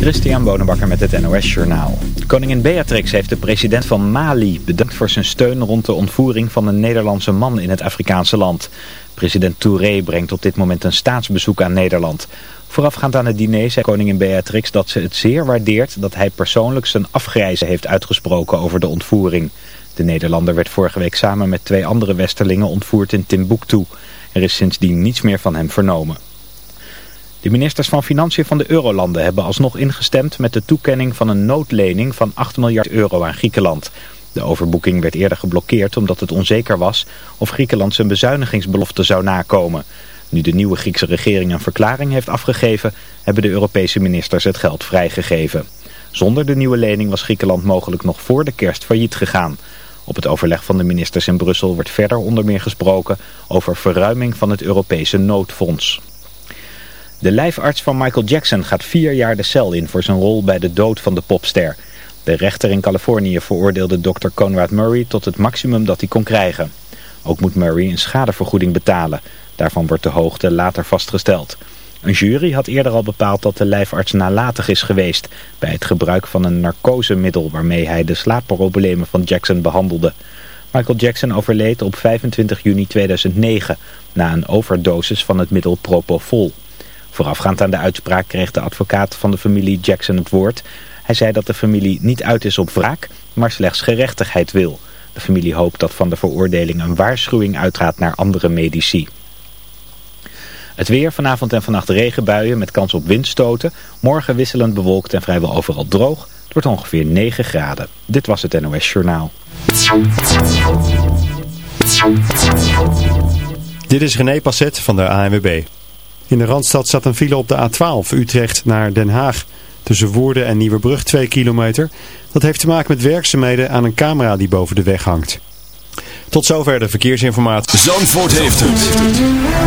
Christian Bonenbakker met het NOS Journaal. Koningin Beatrix heeft de president van Mali bedankt voor zijn steun rond de ontvoering van een Nederlandse man in het Afrikaanse land. President Touré brengt op dit moment een staatsbezoek aan Nederland. Voorafgaand aan het diner zei koningin Beatrix dat ze het zeer waardeert dat hij persoonlijk zijn afgrijzen heeft uitgesproken over de ontvoering. De Nederlander werd vorige week samen met twee andere westerlingen ontvoerd in Timbuktu. Er is sindsdien niets meer van hem vernomen. De ministers van Financiën van de Eurolanden hebben alsnog ingestemd met de toekenning van een noodlening van 8 miljard euro aan Griekenland. De overboeking werd eerder geblokkeerd omdat het onzeker was of Griekenland zijn bezuinigingsbelofte zou nakomen. Nu de nieuwe Griekse regering een verklaring heeft afgegeven, hebben de Europese ministers het geld vrijgegeven. Zonder de nieuwe lening was Griekenland mogelijk nog voor de kerst failliet gegaan. Op het overleg van de ministers in Brussel wordt verder onder meer gesproken over verruiming van het Europese noodfonds. De lijfarts van Michael Jackson gaat vier jaar de cel in voor zijn rol bij de dood van de popster. De rechter in Californië veroordeelde Dr. Conrad Murray tot het maximum dat hij kon krijgen. Ook moet Murray een schadevergoeding betalen. Daarvan wordt de hoogte later vastgesteld. Een jury had eerder al bepaald dat de lijfarts nalatig is geweest... bij het gebruik van een narcosemiddel waarmee hij de slaapproblemen van Jackson behandelde. Michael Jackson overleed op 25 juni 2009 na een overdosis van het middel Propofol. Voorafgaand aan de uitspraak kreeg de advocaat van de familie Jackson het woord. Hij zei dat de familie niet uit is op wraak, maar slechts gerechtigheid wil. De familie hoopt dat van de veroordeling een waarschuwing uitgaat naar andere medici. Het weer, vanavond en vannacht regenbuien met kans op windstoten. Morgen wisselend bewolkt en vrijwel overal droog. Het wordt ongeveer 9 graden. Dit was het NOS Journaal. Dit is René Passet van de ANWB. In de Randstad staat een file op de A12 Utrecht naar Den Haag. Tussen Woerden en Nieuwebrug 2 kilometer. Dat heeft te maken met werkzaamheden aan een camera die boven de weg hangt. Tot zover de verkeersinformatie. Zandvoort heeft het.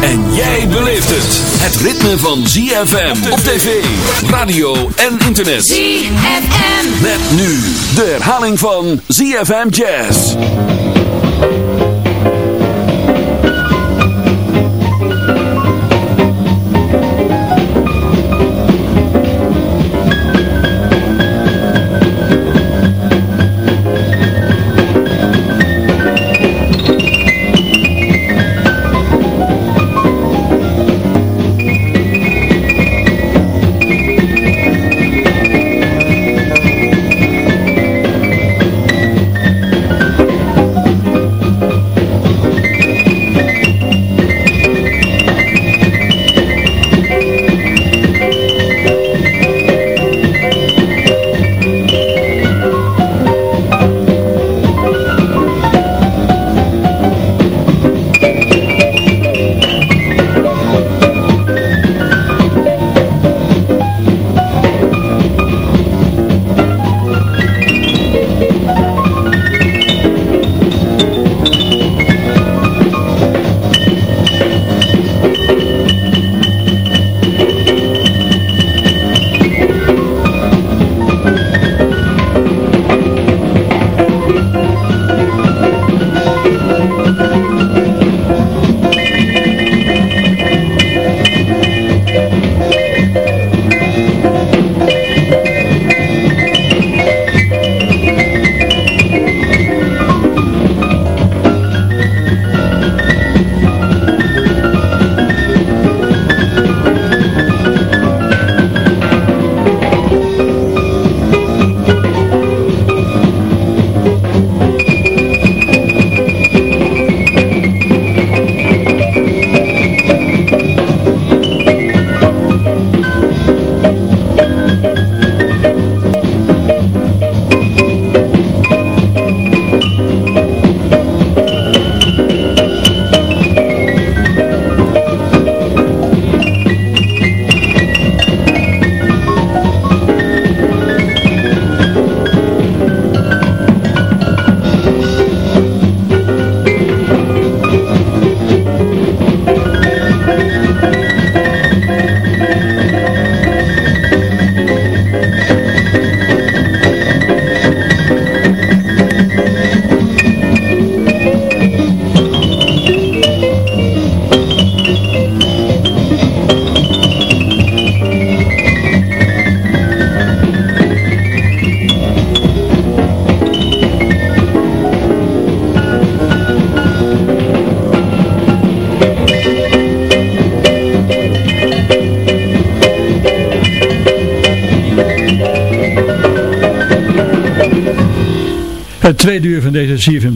En jij beleeft het. Het ritme van ZFM op tv, radio en internet. ZFM. Met nu de herhaling van ZFM Jazz.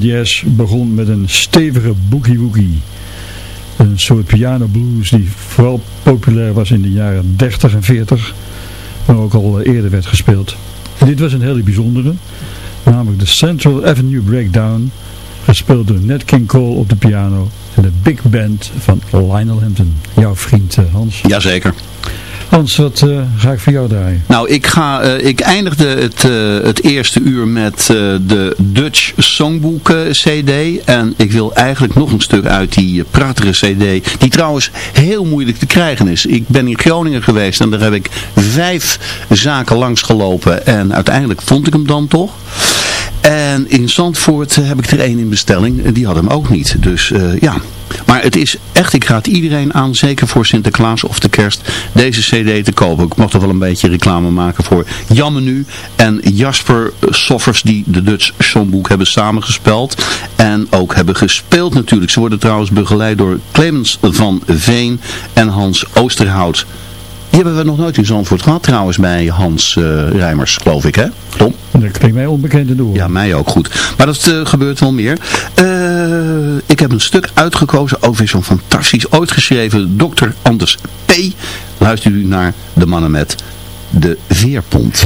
CFMDS begon met een stevige boogie woogie. Een soort piano blues die vooral populair was in de jaren 30 en 40, maar ook al eerder werd gespeeld. En dit was een hele bijzondere, namelijk de Central Avenue Breakdown, gespeeld door Nat King Cole op de piano en de big band van Lionel Hampton, jouw vriend eh, Hans. Jazeker. Hans, wat uh, ga ik voor jou draaien? Nou, ik, ga, uh, ik eindigde het, uh, het eerste uur met de Dutch Songbook CD. En ik wil eigenlijk nog een stuk uit die prachtige CD. Die trouwens heel moeilijk te krijgen is. Ik ben in Groningen geweest en daar heb ik vijf zaken langs gelopen. En uiteindelijk vond ik hem dan toch. En in Zandvoort heb ik er één in bestelling. Die had hem ook niet. Dus ja... Maar het is echt, ik raad iedereen aan, zeker voor Sinterklaas of de kerst, deze cd te kopen. Ik mag toch wel een beetje reclame maken voor Jan Menu en Jasper Soffers die de Dutch Songboek hebben samengespeld. En ook hebben gespeeld natuurlijk. Ze worden trouwens begeleid door Clemens van Veen en Hans Oosterhout. Die hebben we nog nooit in Zandvoort gehad trouwens bij Hans uh, Rijmers, geloof ik, hè? Tom? Dat klinkt mij onbekend door. Ja, mij ook goed. Maar dat uh, gebeurt wel meer. Uh, ik heb een stuk uitgekozen, ook weer zo'n fantastisch, ooit geschreven, Dr. Anders P. Luistert u naar de mannen met de veerpont.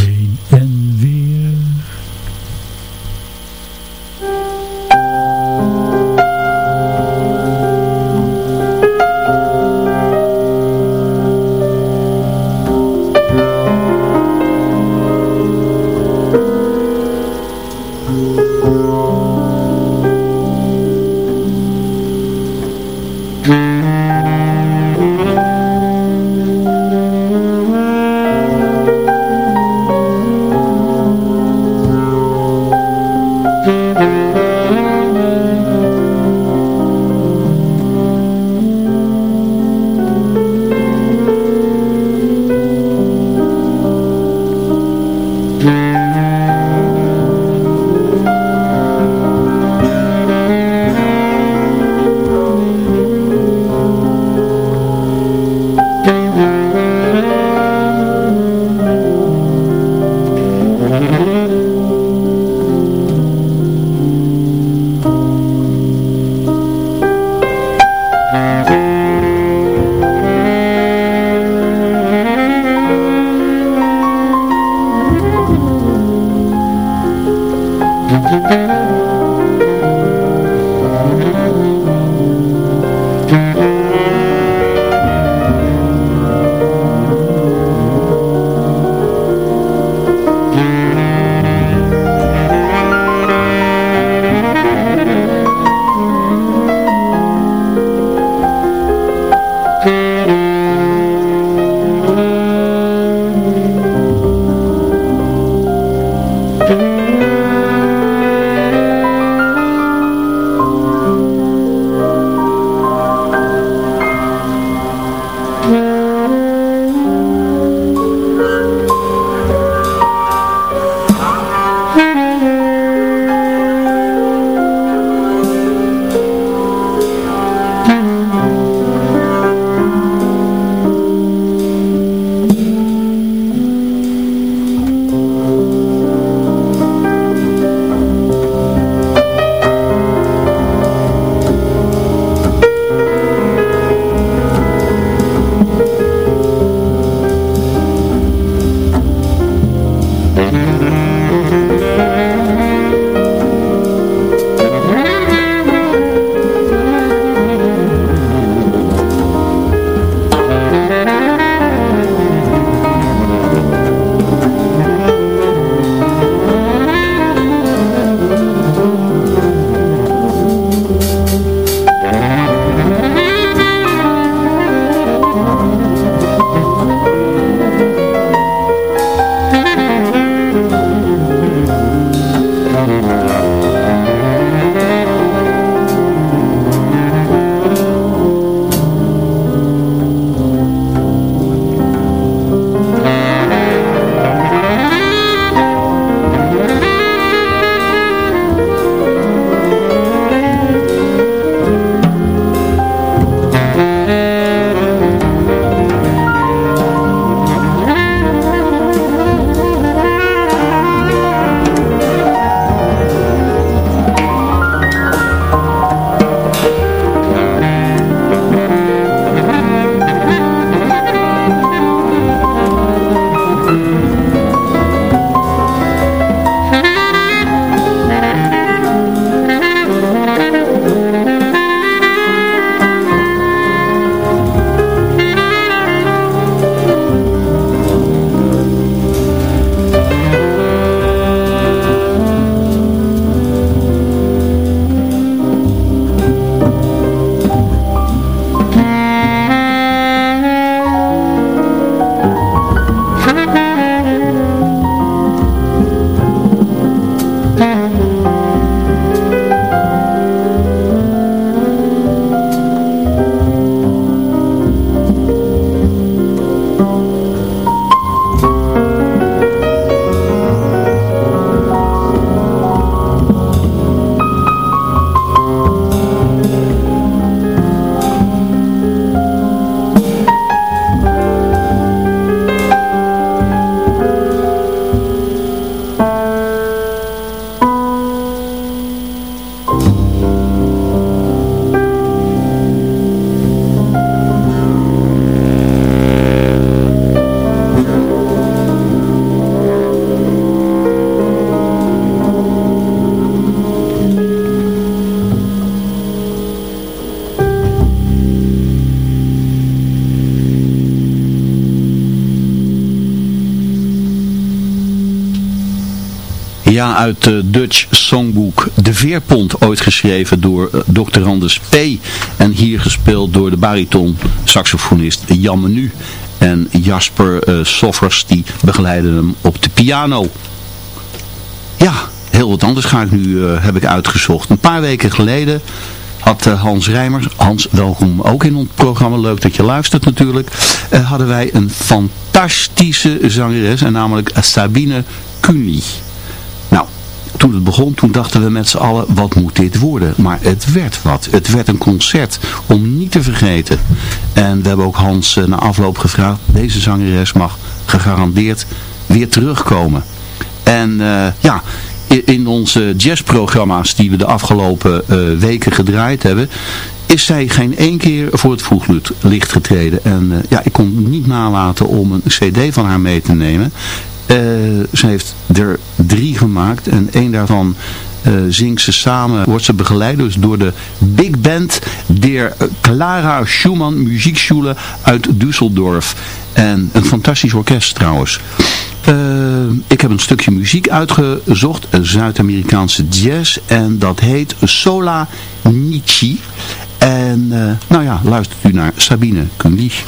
Uit het Dutch Songbook De Veerpont, ooit geschreven door uh, Dr. Anders P. En hier gespeeld door de bariton saxofonist Jan Menu. En Jasper uh, Soffers, die begeleiden hem op de piano. Ja, heel wat anders ga ik nu, uh, heb ik uitgezocht. Een paar weken geleden had Hans Rijmers, Hans welkom ook in ons programma, leuk dat je luistert natuurlijk, hadden wij een fantastische zangeres, en namelijk Sabine Cuny. Het begon, toen dachten we met z'n allen, wat moet dit worden? Maar het werd wat. Het werd een concert om niet te vergeten. En we hebben ook Hans uh, na afloop gevraagd, deze zangeres mag gegarandeerd weer terugkomen. En uh, ja, in onze jazzprogramma's die we de afgelopen uh, weken gedraaid hebben, is zij geen één keer voor het voetlicht getreden. En ja, ik kon niet nalaten om een cd van haar mee te nemen. Uh, ze heeft er drie gemaakt en één daarvan uh, zingt ze samen, wordt ze begeleid dus door de big band der Clara Schumann Muziekschule uit Düsseldorf. En een fantastisch orkest trouwens. Uh, ik heb een stukje muziek uitgezocht, Zuid-Amerikaanse jazz, en dat heet Sola Nichi. En nou ja, luistert u naar Sabine Kunlich.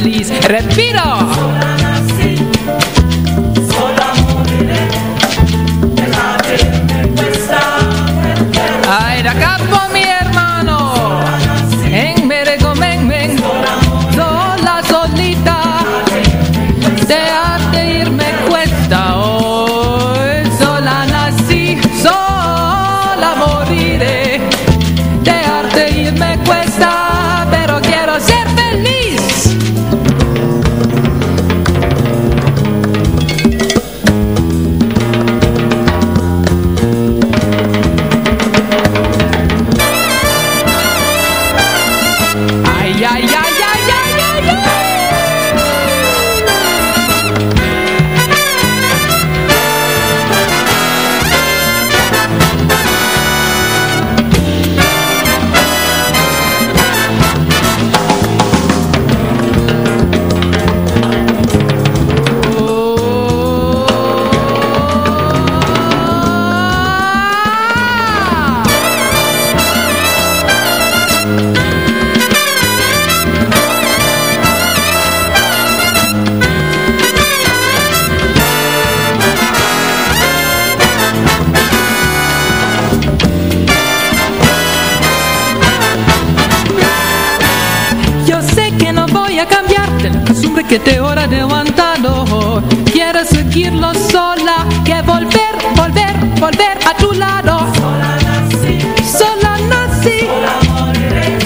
Que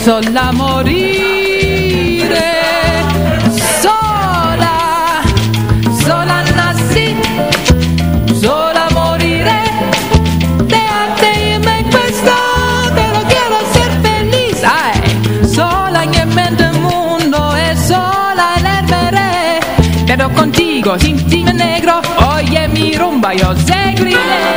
sola morire sola sola nasci sola morire te a te in questo te lo quiero ser feliz. Ay sola en el mente mundo e sola el veré. Pero contigo sin ti negro. Oye mi rumba yo seguiré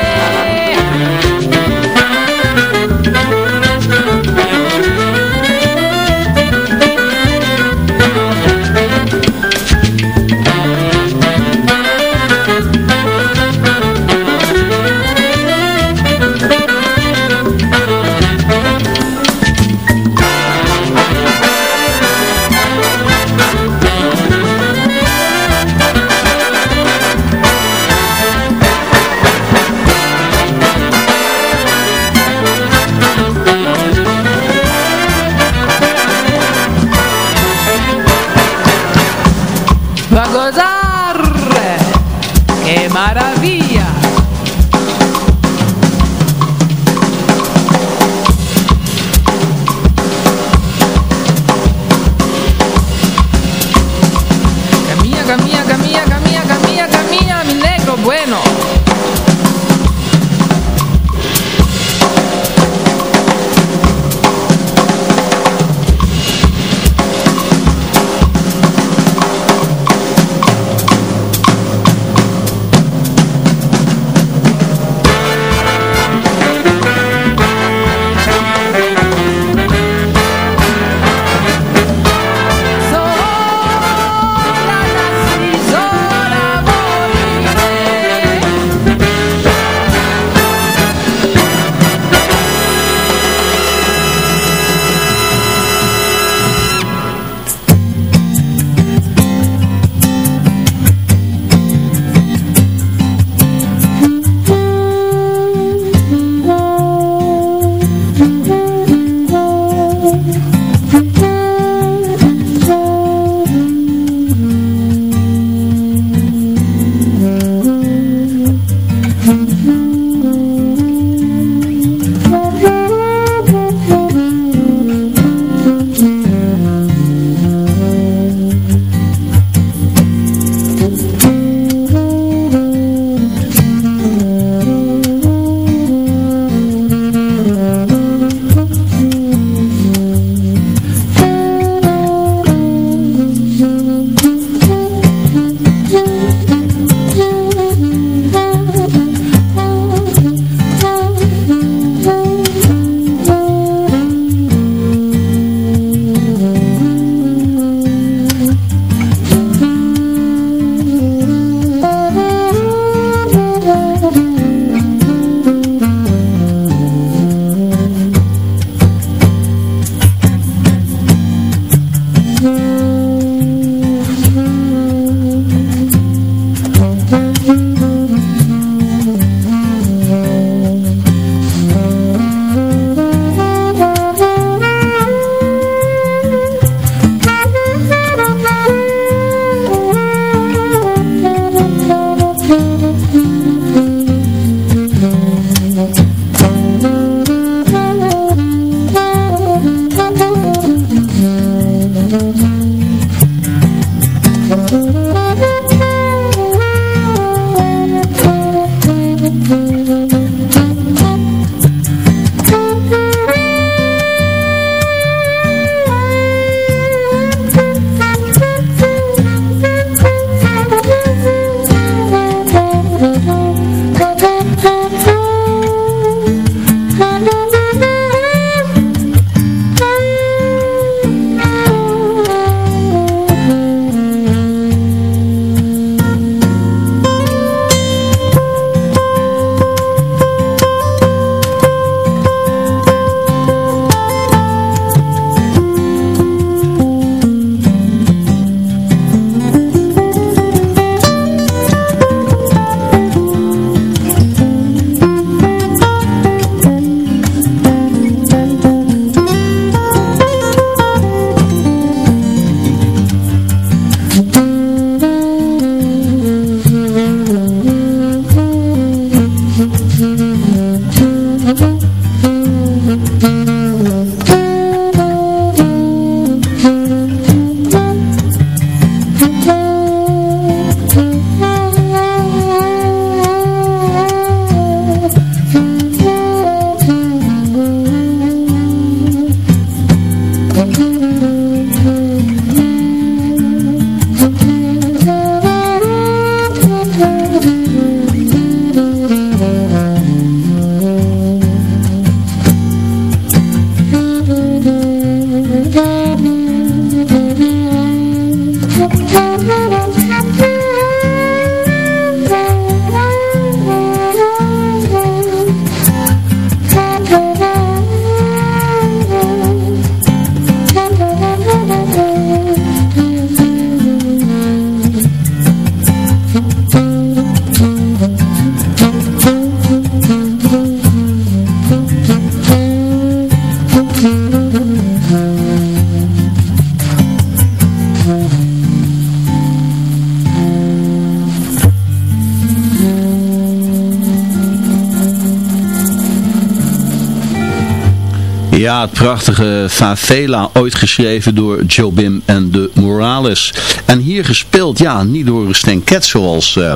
Ja, het prachtige Favela, ooit geschreven door Jobim en de Morales. En hier gespeeld, ja, niet door Stan Ket zoals uh,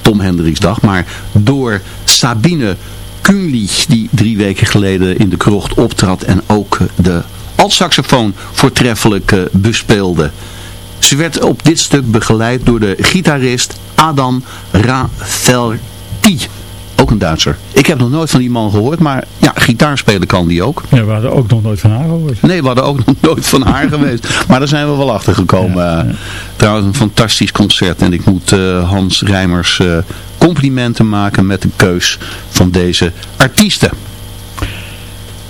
Tom Hendricks dacht, maar door Sabine Kunlich, die drie weken geleden in de krocht optrad en ook de altsaxofoon voortreffelijk uh, bespeelde. Ze werd op dit stuk begeleid door de gitarist Adam Rafelki. Ook een Duitser. Ik heb nog nooit van die man gehoord, maar gitaar spelen kan die ook. Ja, we hadden ook nog nooit van haar gehoord. Nee, we hadden ook nog nooit van haar geweest. Maar daar zijn we wel achter gekomen. Ja, ja. Trouwens, een fantastisch concert. En ik moet uh, Hans Rijmers uh, complimenten maken met de keus van deze artiesten.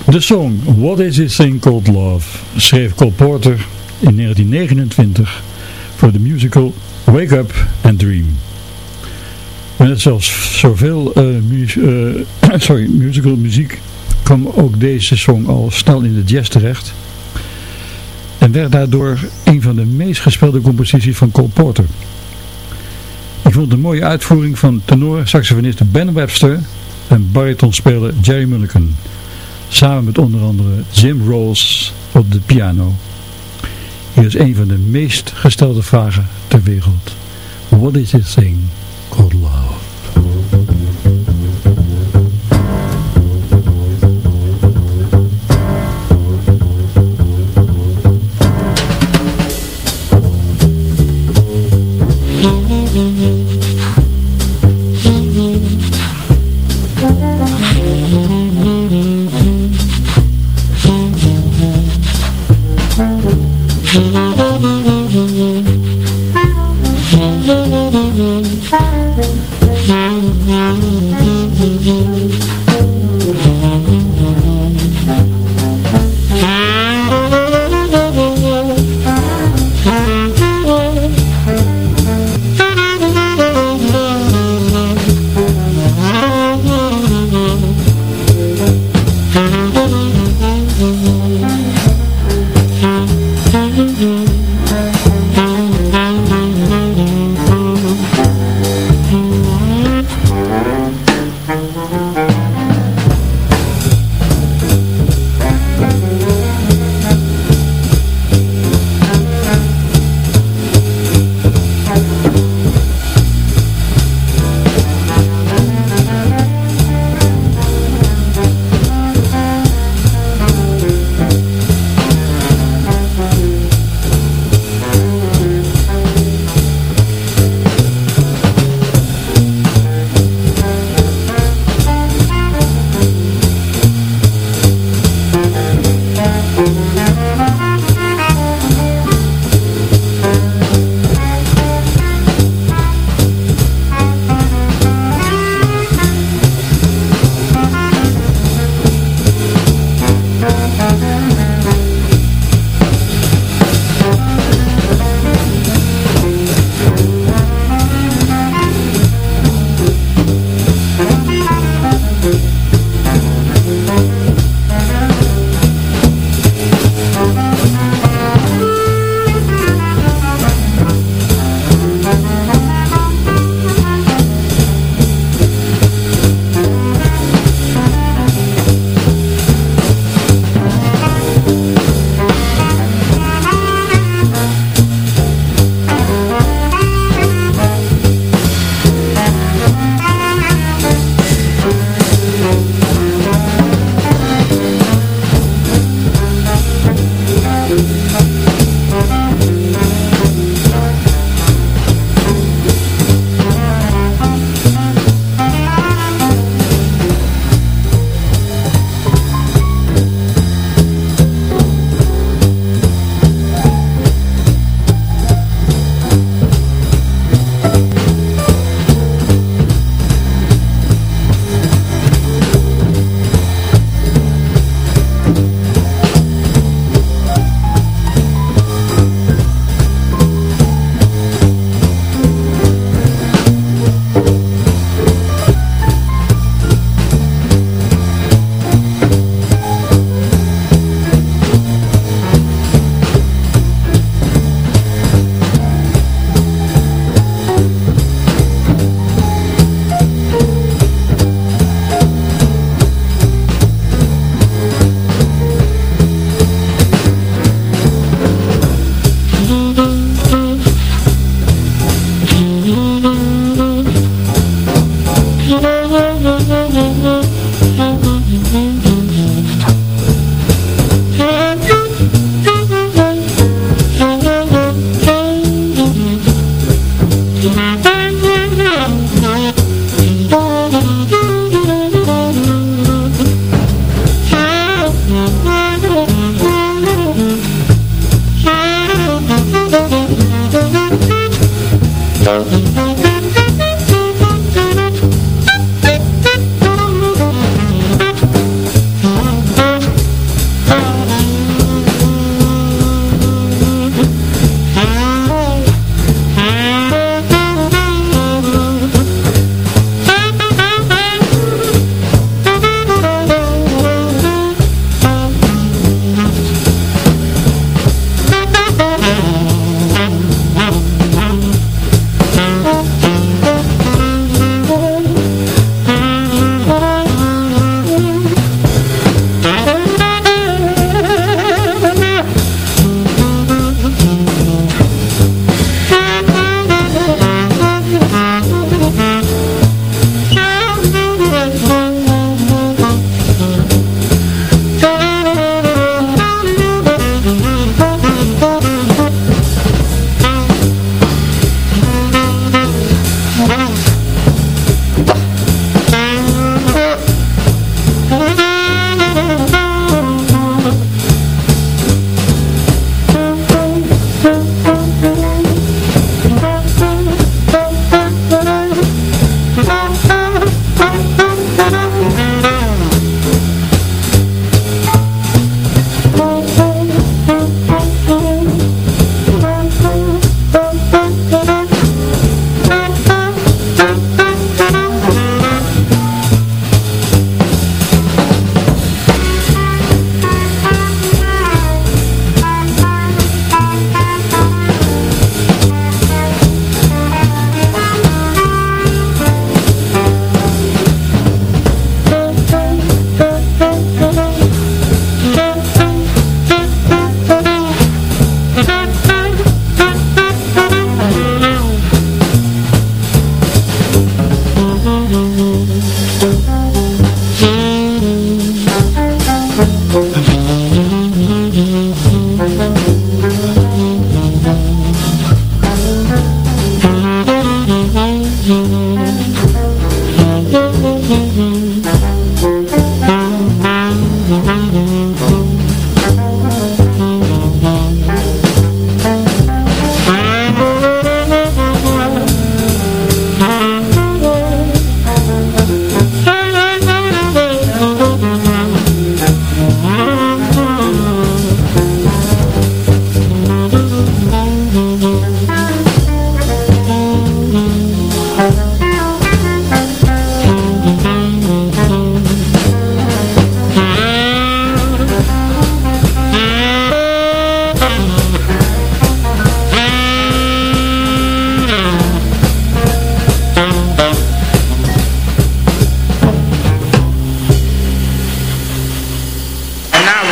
De song What Is This Thing Called Love schreef Cole Porter in 1929 voor de musical Wake Up and Dream. Net zoals zoveel uh, mu sorry, musical muziek kwam ook deze song al snel in de jazz terecht. En werd daardoor een van de meest gespeelde composities van Cole Porter. Ik vond een mooie uitvoering van tenor-saxofonist Ben Webster en baritonspeler Jerry Mulligan. Samen met onder andere Jim Rolls op de piano. Hier is een van de meest gestelde vragen ter wereld. What is this thing called love?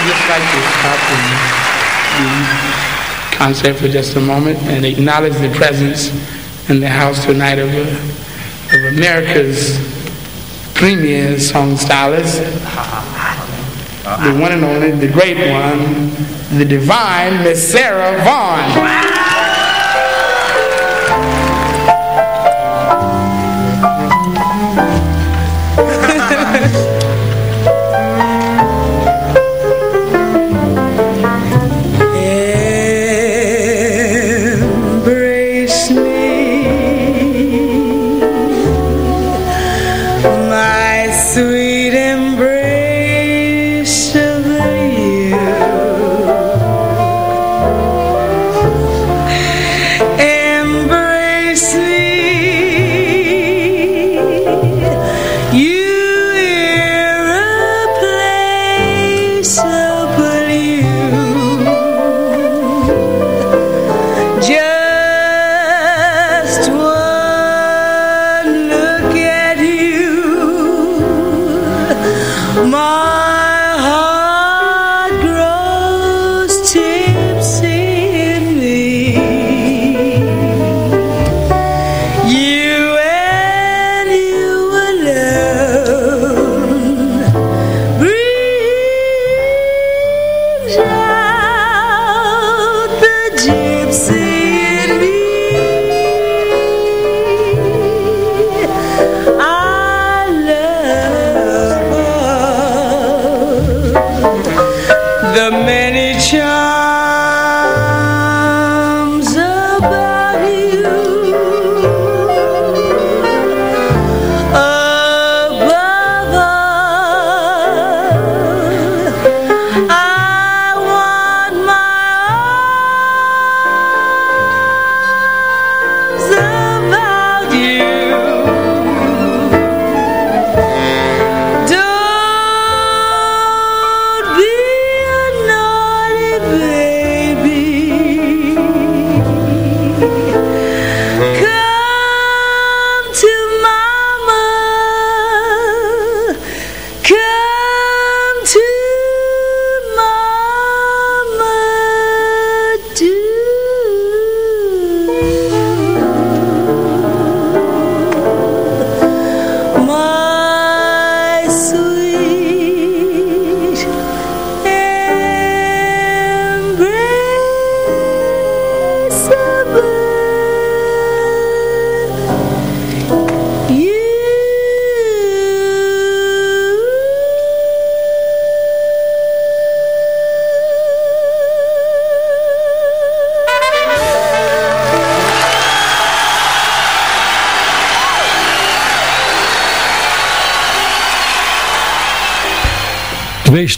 Just like to stop the concert for just a moment and acknowledge the presence in the house tonight of, of America's premier song stylist, the one and only, the great one, the divine Miss Sarah Vaughan.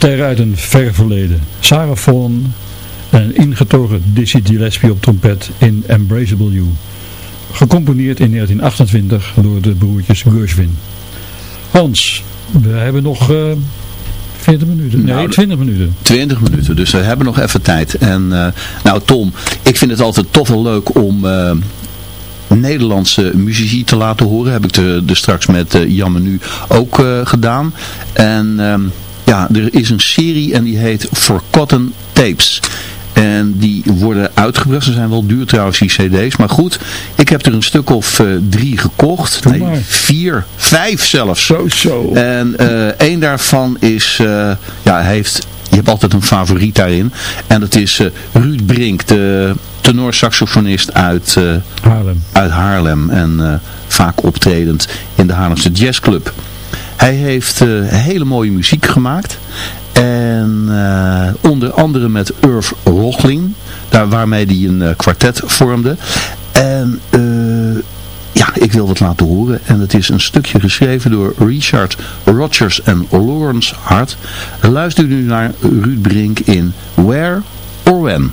Sterren uit een ver verleden. Sarah Vaughan en een ingetogen Dizzy Gillespie op trompet in Embraceable You. Gecomponeerd in 1928 door de broertjes Gershwin. Hans, we hebben nog eh 40 minuten. Nee, Nou, 20 minuten. 20 minuten, dus we hebben nog even tijd. En eh, nou Tom, ik vind het altijd toch wel leuk om eh, Nederlandse muzici te laten horen. Heb ik er, er straks met eh, Jan Menu ook gedaan. En ehm, ja, er is een serie en die heet Forgotten Tapes. En die worden uitgebracht. Ze zijn wel duur trouwens, die cd's. Maar goed, ik heb er een stuk of eh, drie gekocht. Nee, vier, vijf zelfs. Zo, zo. En eh één daarvan is, eh, ja, heeft, je hebt altijd een favoriet daarin. En dat is Ruud Brink, de tenorsaxofonist uit, Haarlem. uit Haarlem en vaak optredend in de Haarlemse Jazzclub. Hij heeft uh, hele mooie muziek gemaakt en onder andere met Irv Rochling, daar, waarmee hij een kwartet vormde. En ja, ik wil dat laten horen. En het is een stukje geschreven door Richard Rogers en Lawrence Hart. Luister nu naar Ruud Brink in Where or When.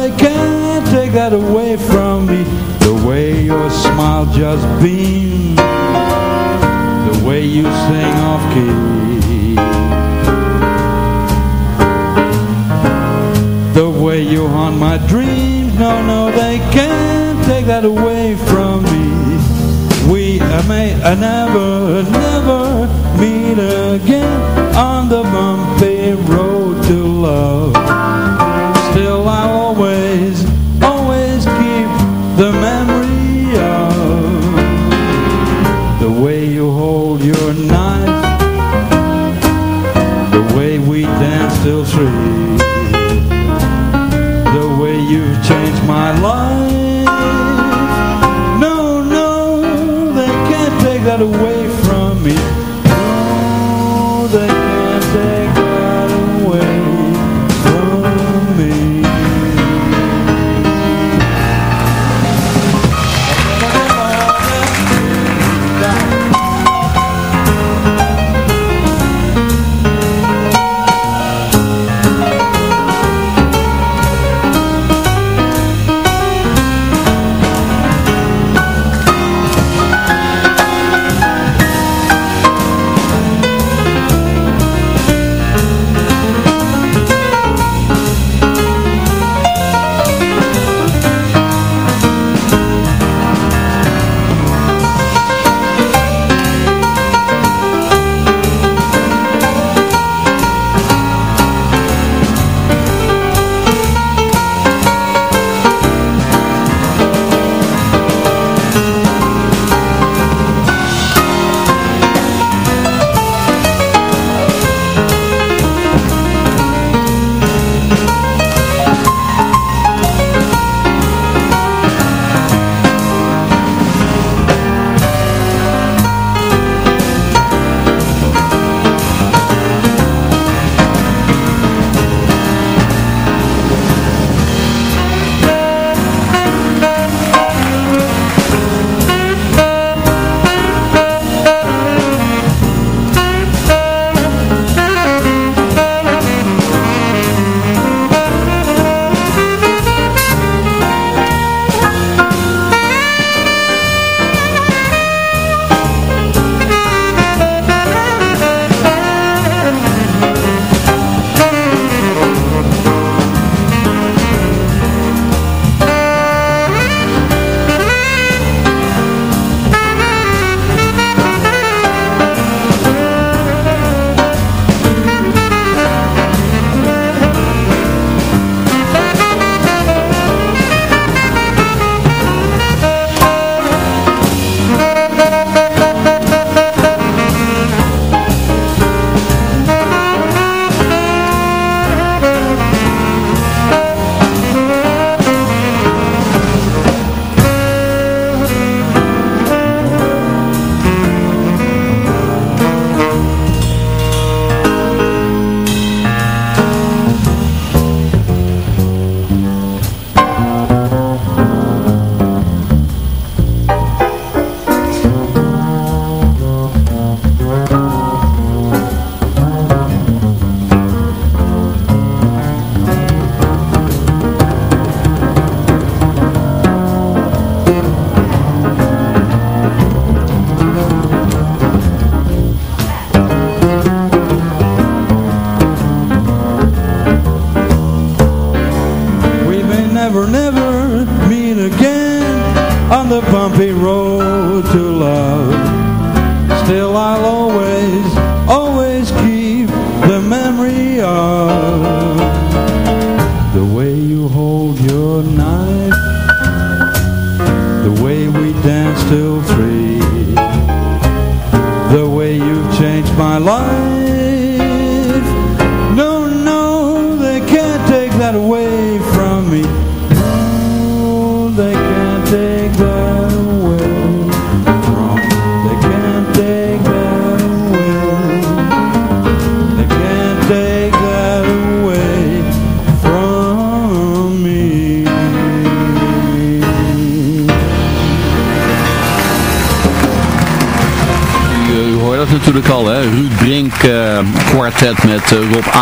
they can't take that away from me. The way your smile just beams. The way you sing off key. The way you haunt my dreams. No, no, they can't take that away from me. We may I never, never meet again On the bumpy road to love. Still I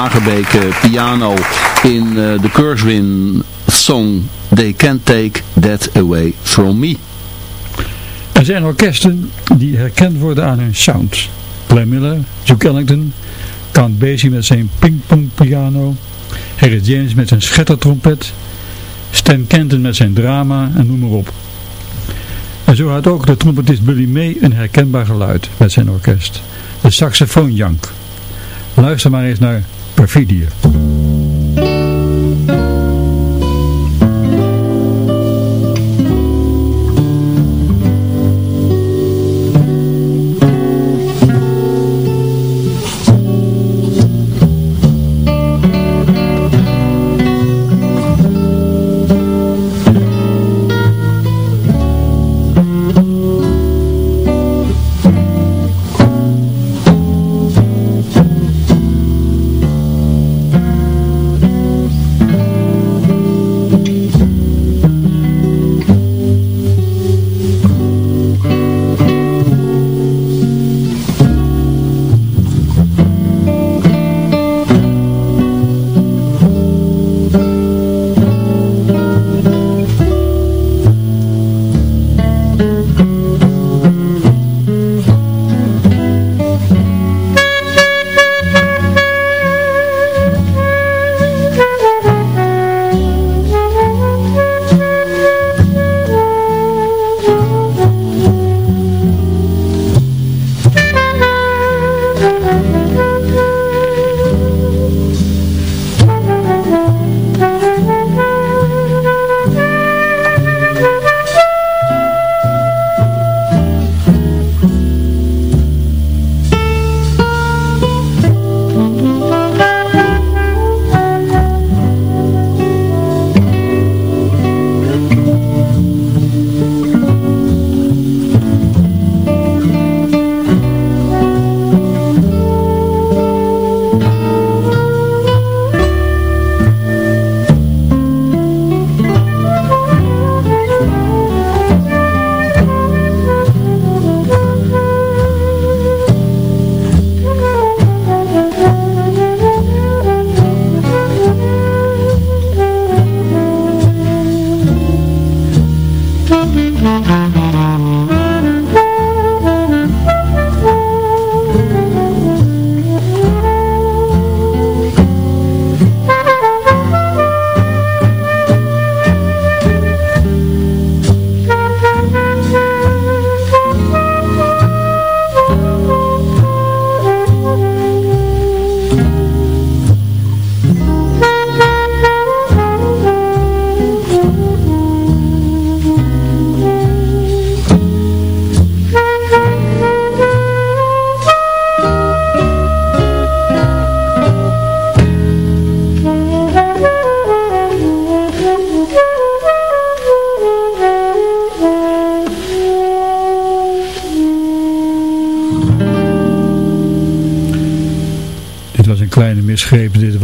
uh, Rob Agerbeek piano in uh, de Kurzwin song They Can't Take That Away From Me. Er zijn orkesten die herkend worden aan hun sound. Glenn Miller, Duke Ellington, Count Basie met zijn pingpong piano, Harry James met zijn schettertrompet, Stan Kenton met zijn drama en noem maar op. En zo had ook de trompetist Billy May een herkenbaar geluid met zijn orkest. De saxofoonjank. Luister maar eens naar preferia.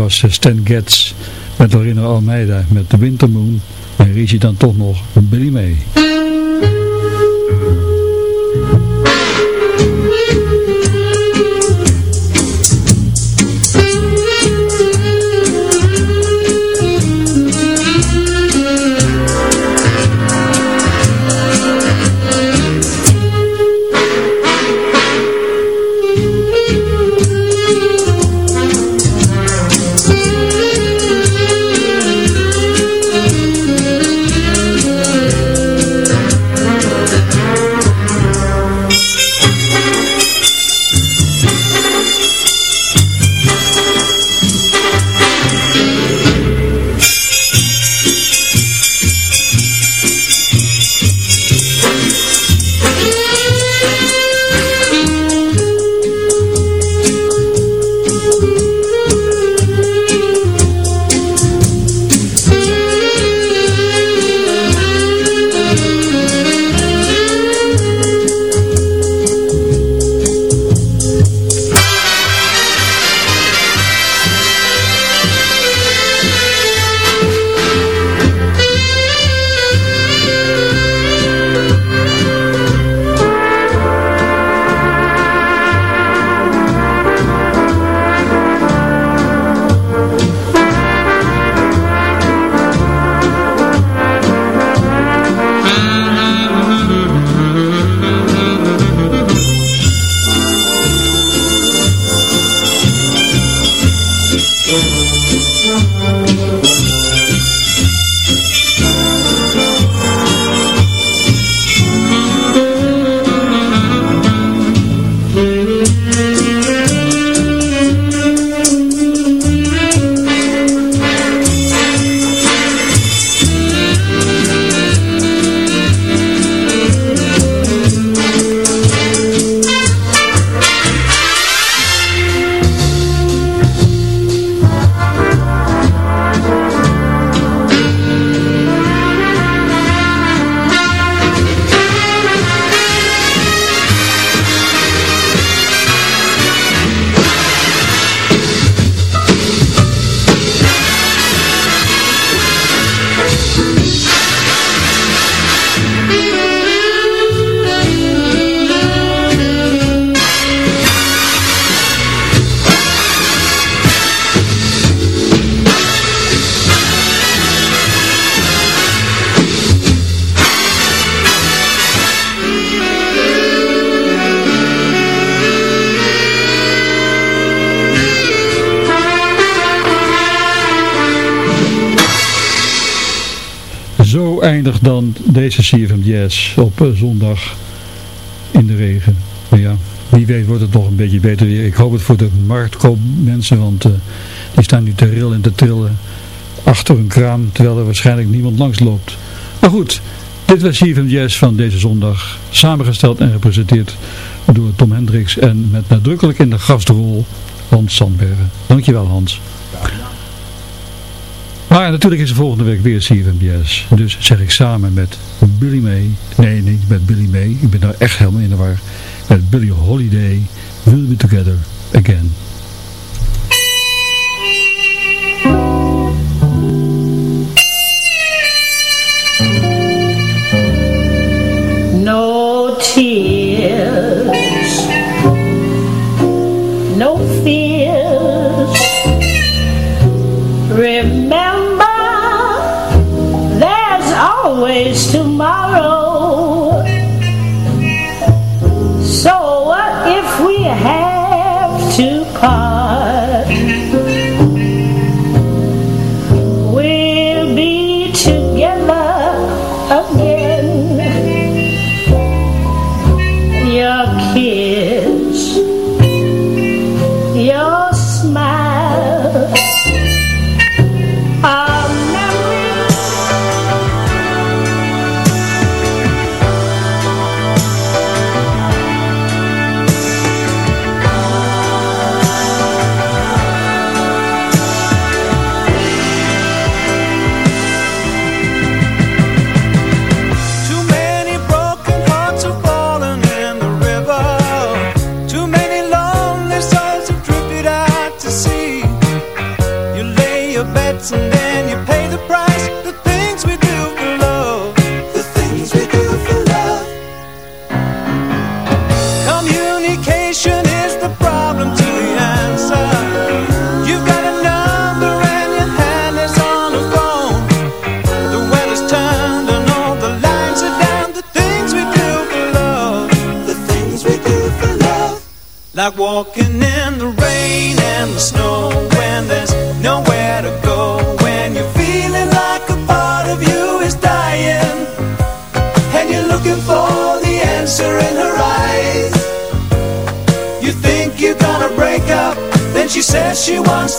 Was eh, Stan Getz met Lorena Almeida met The Winter Moon. En regie dan toch nog Billy May. Eindigt dan deze CFM Jazz op eh, zondag in de regen. Maar ja, wie weet wordt het nog een beetje beter weer. Ik hoop het voor de marktkoopmensen, want uh, die staan nu te rillen en te trillen achter hun kraam, terwijl er waarschijnlijk niemand langs loopt. Maar goed, dit was CFM Jazz van deze zondag, samengesteld en gepresenteerd door Tom Hendricks en met nadrukkelijk in de gastrol Hans Sandbergen. Dankjewel Hans. Maar natuurlijk is er volgende week weer CFMBS. Dus zeg ik samen met Billy May. Nee, niet met Billy May. Ik ben daar echt helemaal in de war. Met Billy Holiday. We'll be together again. No tears. call.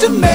to me.